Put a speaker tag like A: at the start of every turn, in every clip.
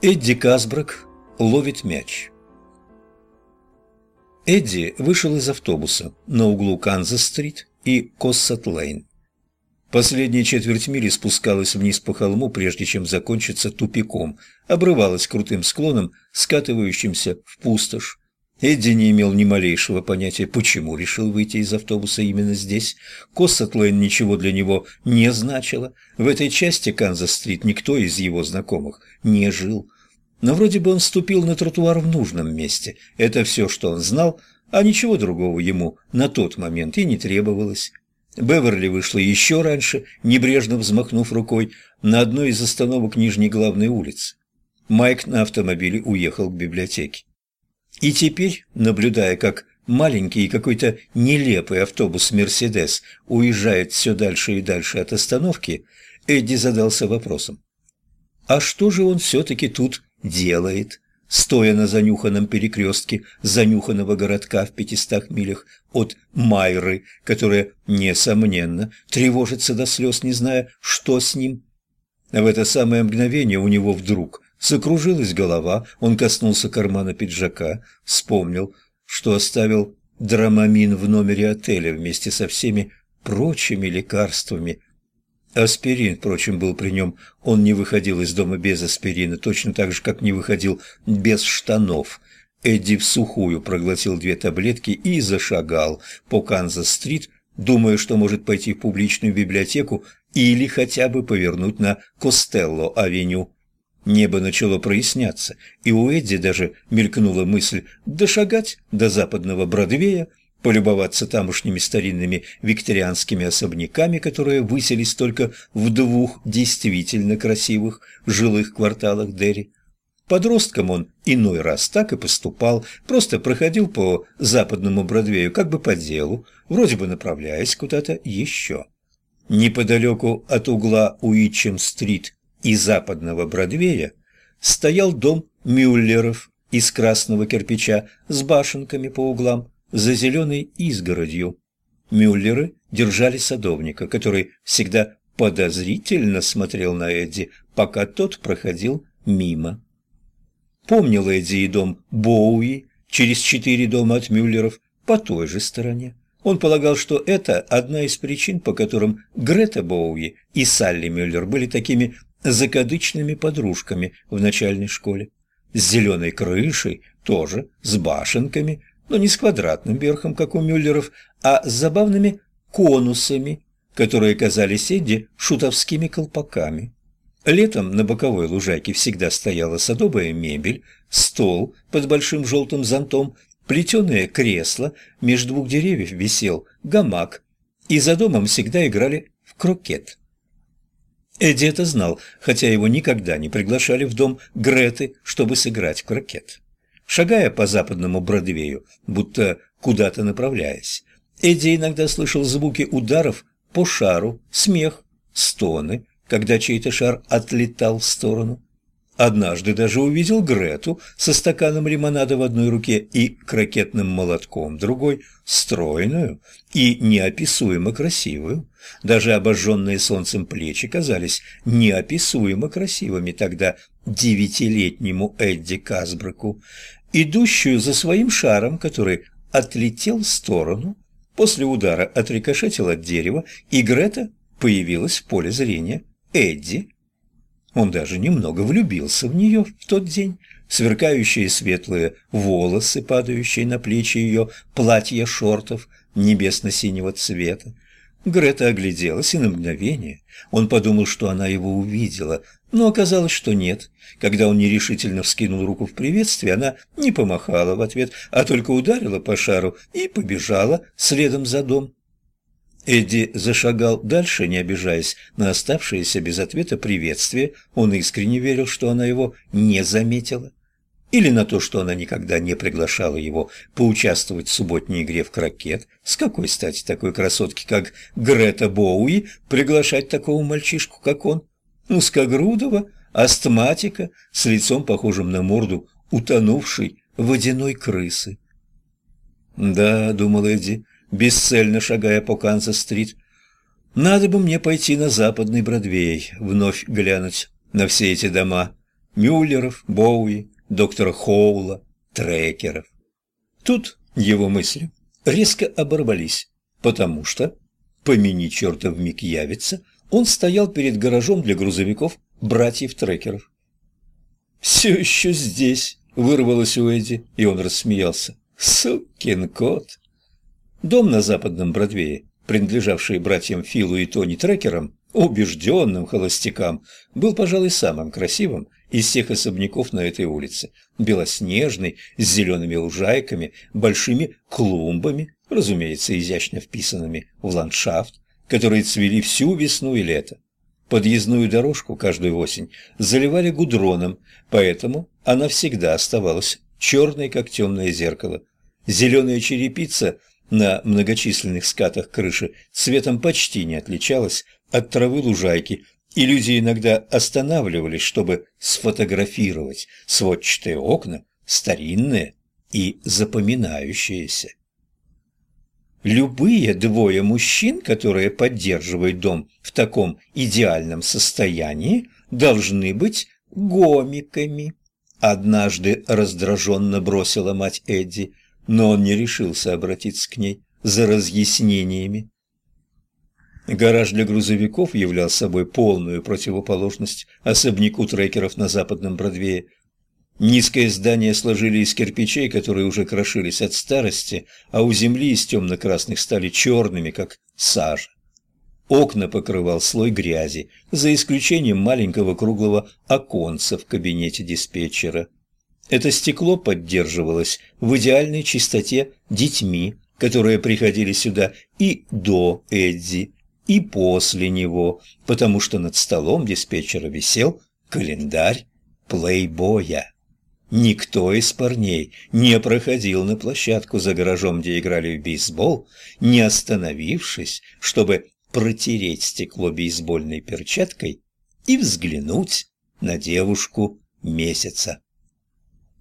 A: Эдди Каспбрэк ловит мяч. Эдди вышел из автобуса на углу Канзас-стрит и Коссет-лейн. Последняя четверть мили спускалась вниз по холму, прежде чем закончиться тупиком, обрывалась крутым склоном, скатывающимся в пустошь. Эдди не имел ни малейшего понятия, почему решил выйти из автобуса именно здесь. Коссет-лейн ничего для него не значило. В этой части Канзас-стрит никто из его знакомых не жил. Но вроде бы он ступил на тротуар в нужном месте. Это все, что он знал, а ничего другого ему на тот момент и не требовалось. Беверли вышла еще раньше, небрежно взмахнув рукой, на одной из остановок Нижней главной улицы. Майк на автомобиле уехал к библиотеке. И теперь, наблюдая, как маленький и какой-то нелепый автобус «Мерседес» уезжает все дальше и дальше от остановки, Эдди задался вопросом. А что же он все-таки тут делает, стоя на занюханном перекрестке занюханного городка в пятистах милях от Майры, которая, несомненно, тревожится до слез, не зная, что с ним. В это самое мгновение у него вдруг закружилась голова, он коснулся кармана пиджака, вспомнил, что оставил драмамин в номере отеля вместе со всеми прочими лекарствами, Аспирин, впрочем, был при нем. Он не выходил из дома без аспирина, точно так же, как не выходил без штанов. Эдди в сухую проглотил две таблетки и зашагал по Канзас-стрит, думая, что может пойти в публичную библиотеку или хотя бы повернуть на Костелло-авеню. Небо начало проясняться, и у Эдди даже мелькнула мысль дошагать до западного Бродвея, полюбоваться тамошними старинными викторианскими особняками, которые выселись только в двух действительно красивых жилых кварталах Дерри. Подростком он иной раз так и поступал, просто проходил по западному Бродвею как бы по делу, вроде бы направляясь куда-то еще. Неподалеку от угла Уитчем-стрит и западного Бродвея стоял дом Мюллеров из красного кирпича с башенками по углам, за зеленой изгородью. Мюллеры держали садовника, который всегда подозрительно смотрел на Эдди, пока тот проходил мимо. Помнил Эдди и дом Боуи через четыре дома от Мюллеров по той же стороне. Он полагал, что это одна из причин, по которым Грета Боуи и Салли Мюллер были такими закадычными подружками в начальной школе. С зеленой крышей, тоже с башенками, но не с квадратным верхом, как у Мюллеров, а с забавными конусами, которые казались Эдди шутовскими колпаками. Летом на боковой лужайке всегда стояла садовая мебель, стол под большим желтым зонтом, плетеное кресло, между двух деревьев висел гамак, и за домом всегда играли в крокет. Эдди это знал, хотя его никогда не приглашали в дом Греты, чтобы сыграть в крокет. Шагая по западному Бродвею, будто куда-то направляясь, Эдди иногда слышал звуки ударов по шару, смех, стоны, когда чей-то шар отлетал в сторону. Однажды даже увидел Грету со стаканом лимонада в одной руке и крокетным молотком другой, стройную и неописуемо красивую. Даже обожженные солнцем плечи казались неописуемо красивыми тогда девятилетнему Эдди Казбраку идущую за своим шаром, который отлетел в сторону, после удара отрикошетил от дерева, и Грета появилась в поле зрения Эдди. Он даже немного влюбился в нее в тот день. Сверкающие светлые волосы, падающие на плечи ее, платья шортов небесно-синего цвета, Грета огляделась, и на мгновение он подумал, что она его увидела, но оказалось, что нет. Когда он нерешительно вскинул руку в приветствие, она не помахала в ответ, а только ударила по шару и побежала следом за дом. Эдди зашагал дальше, не обижаясь на оставшееся без ответа приветствие. Он искренне верил, что она его не заметила или на то, что она никогда не приглашала его поучаствовать в субботней игре в крокет, с какой стати такой красотки, как Грета Боуи, приглашать такого мальчишку, как он, узкогрудого, астматика, с лицом похожим на морду утонувшей водяной крысы. «Да», — думал Эдди, бесцельно шагая по Канзас-стрит, — «надо бы мне пойти на западный Бродвей, вновь глянуть на все эти дома» Мюллеров, Боуи, доктора Хоула, трекеров. Тут его мысли резко оборвались, потому что, помяни черта миг явится, он стоял перед гаражом для грузовиков братьев-трекеров. «Все еще здесь!» — вырвалось у Эдди, и он рассмеялся. «Сукин кот!» Дом на западном Бродвее, принадлежавший братьям Филу и Тони Трекерам, убежденным холостякам, был, пожалуй, самым красивым из всех особняков на этой улице. Белоснежный, с зелеными лужайками, большими клумбами, разумеется, изящно вписанными в ландшафт, которые цвели всю весну и лето. Подъездную дорожку каждую осень заливали гудроном, поэтому она всегда оставалась черной, как темное зеркало. Зеленая черепица на многочисленных скатах крыши цветом почти не отличалась от травы лужайки, и люди иногда останавливались, чтобы сфотографировать сводчатые окна, старинные и запоминающиеся. Любые двое мужчин, которые поддерживают дом в таком идеальном состоянии, должны быть гомиками. Однажды раздраженно бросила мать Эдди, но он не решился обратиться к ней за разъяснениями. Гараж для грузовиков являл собой полную противоположность особняку трекеров на западном Бродвее. Низкое здание сложили из кирпичей, которые уже крошились от старости, а у земли из темно-красных стали черными, как сажа. Окна покрывал слой грязи, за исключением маленького круглого оконца в кабинете диспетчера. Это стекло поддерживалось в идеальной чистоте детьми, которые приходили сюда и до Эдди, и после него, потому что над столом диспетчера висел календарь плейбоя. Никто из парней не проходил на площадку за гаражом, где играли в бейсбол, не остановившись, чтобы протереть стекло бейсбольной перчаткой и взглянуть на девушку месяца.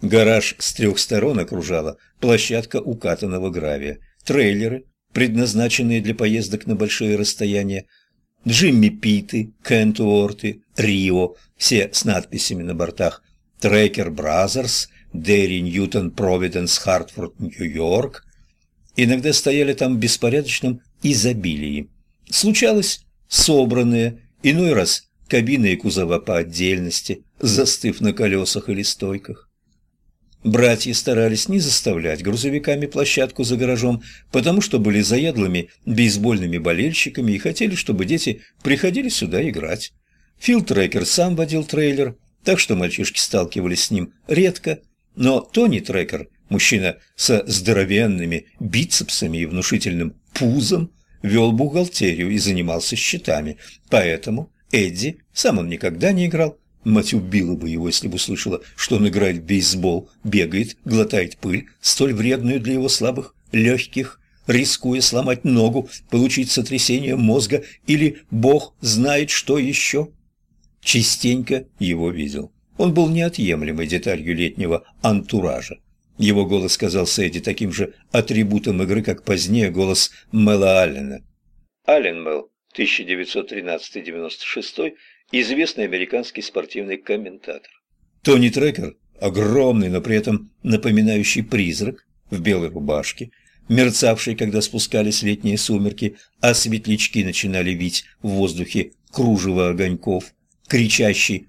A: Гараж с трех сторон окружала площадка укатанного гравия, трейлеры, предназначенные для поездок на большие расстояния, Джимми Питы, Кенуорты, Рио, все с надписями на бортах, Tracker Brothers, Дерри Ньютон Провиденс Хартфорд Нью-Йорк. Иногда стояли там в беспорядочном изобилии. Случалось собранные, иной раз кабины и кузова по отдельности, застыв на колесах или стойках. Братья старались не заставлять грузовиками площадку за гаражом, потому что были заядлыми бейсбольными болельщиками и хотели, чтобы дети приходили сюда играть. Фил Трекер сам водил трейлер, так что мальчишки сталкивались с ним редко, но Тони Трекер, мужчина со здоровенными бицепсами и внушительным пузом, вел бухгалтерию и занимался счетами, поэтому Эдди, сам он никогда не играл, Мать убила бы его, если бы услышала, что он играет в бейсбол, бегает, глотает пыль, столь вредную для его слабых легких, рискуя сломать ногу, получить сотрясение мозга или бог знает что еще. Частенько его видел. Он был неотъемлемой деталью летнего антуража. Его голос казался Эдди таким же атрибутом игры, как позднее голос Мэла Аллена. Аллен Мэл, 1913-96 известный американский спортивный комментатор. Тони Трекер, огромный, но при этом напоминающий призрак в белой рубашке, мерцавший, когда спускались летние сумерки, а светлячки начинали вить в воздухе кружево огоньков, кричащий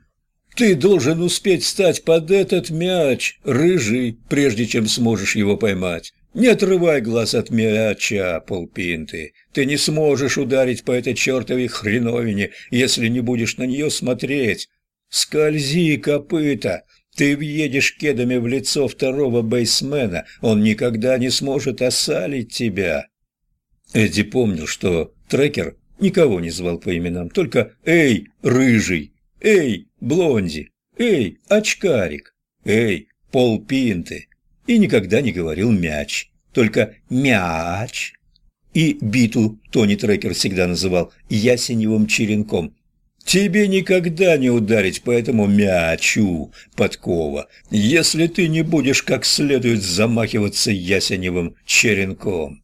A: «Ты должен успеть встать под этот мяч, рыжий, прежде чем сможешь его поймать. Не отрывай глаз от мяча, полпинты. Ты не сможешь ударить по этой чертовой хреновине, если не будешь на нее смотреть. Скользи, копыта. Ты въедешь кедами в лицо второго бейсмена. Он никогда не сможет осалить тебя. Эдди помнил, что трекер никого не звал по именам, только «Эй, рыжий! Эй, блонди! Эй, очкарик! Эй, полпинты!» И никогда не говорил «мяч», только «мяч». И биту Тони Трекер всегда называл ясеневым черенком. «Тебе никогда не ударить по этому мячу, подкова, если ты не будешь как следует замахиваться ясеневым черенком».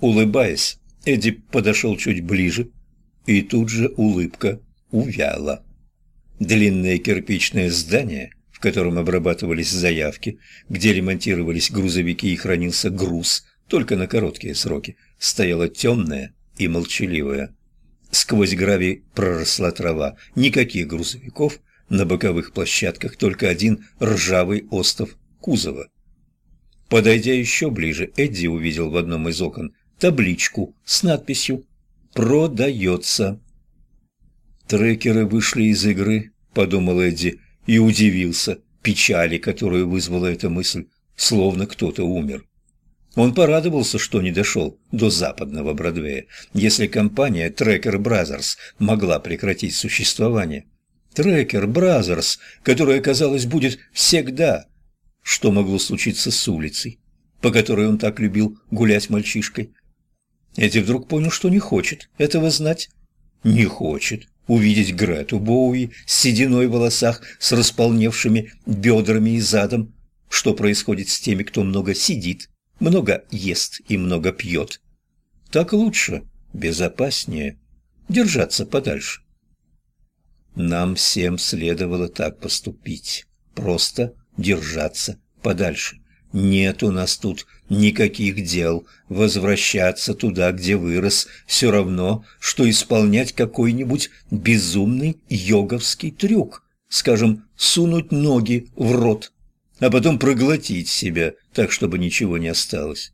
A: Улыбаясь, Эдди подошел чуть ближе, и тут же улыбка увяла. Длинное кирпичное здание, котором обрабатывались заявки, где ремонтировались грузовики и хранился груз, только на короткие сроки, стояло темное и молчаливое. Сквозь гравий проросла трава, никаких грузовиков, на боковых площадках только один ржавый остов кузова. Подойдя еще ближе, Эдди увидел в одном из окон табличку с надписью «Продается». Трекеры вышли из игры, подумал Эдди, и удивился печали, которую вызвала эта мысль, словно кто-то умер. Он порадовался, что не дошел до западного Бродвея, если компания Tracker Brothers могла прекратить существование. Tracker Brothers, которая, казалось, будет всегда. Что могло случиться с улицей, по которой он так любил гулять мальчишкой? Эдди вдруг понял, что не хочет этого знать. Не хочет увидеть Грету Боуи с сединой в волосах, с располневшими бедрами и задом. Что происходит с теми, кто много сидит, много ест и много пьет? Так лучше, безопаснее, держаться подальше. Нам всем следовало так поступить, просто держаться подальше. Нет у нас тут никаких дел. Возвращаться туда, где вырос, все равно, что исполнять какой-нибудь безумный йоговский трюк. Скажем, сунуть ноги в рот, а потом проглотить себя, так, чтобы ничего не осталось.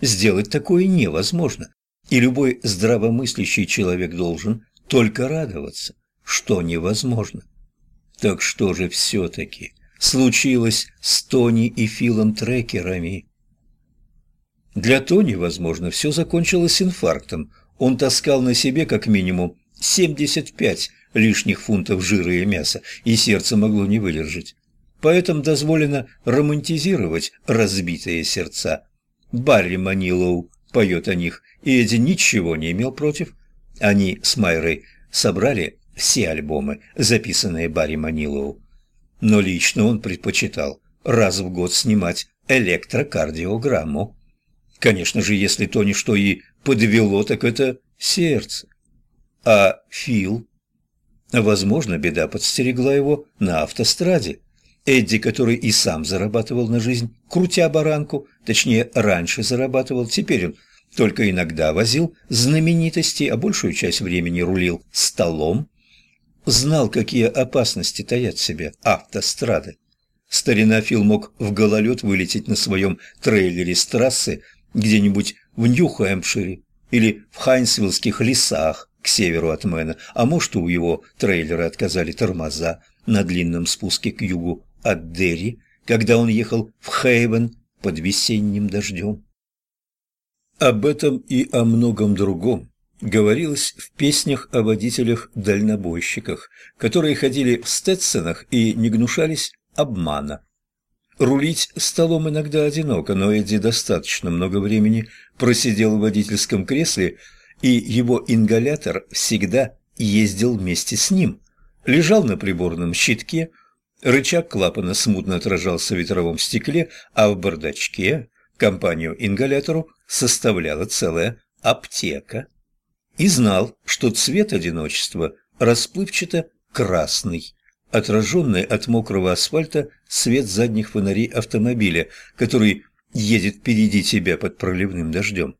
A: Сделать такое невозможно, и любой здравомыслящий человек должен только радоваться, что невозможно. Так что же все-таки случилось с Тони и Филом Трекерами. Для Тони, возможно, все закончилось инфарктом. Он таскал на себе как минимум 75 лишних фунтов жира и мяса, и сердце могло не выдержать. Поэтому дозволено романтизировать разбитые сердца. Барри Манилоу поет о них, и Эдди ничего не имел против. Они с Майрой собрали все альбомы, записанные Барри Манилоу но лично он предпочитал раз в год снимать электрокардиограмму. Конечно же, если то не что и подвело, так это сердце. А Фил? Возможно, беда подстерегла его на автостраде. Эдди, который и сам зарабатывал на жизнь, крутя баранку, точнее, раньше зарабатывал, теперь он только иногда возил знаменитости, а большую часть времени рулил столом, знал, какие опасности таят в себе автострады. Старина Фил мог в гололед вылететь на своем трейлере с трассы где-нибудь в Нью-Хэмпшире или в Хайнсвиллских лесах к северу от Мэна, а может, у его трейлера отказали тормоза на длинном спуске к югу от Дерри, когда он ехал в Хейвен под весенним дождем. Об этом и о многом другом говорилось в песнях о водителях-дальнобойщиках, которые ходили в стетсонах и не гнушались обмана. Рулить столом иногда одиноко, но Эдди достаточно много времени просидел в водительском кресле, и его ингалятор всегда ездил вместе с ним. Лежал на приборном щитке, рычаг клапана смутно отражался в ветровом стекле, а в бардачке компанию ингалятору составляла целая аптека и знал, что цвет одиночества расплывчато красный, отраженный от мокрого асфальта свет задних фонарей автомобиля, который едет впереди тебя под проливным дождем.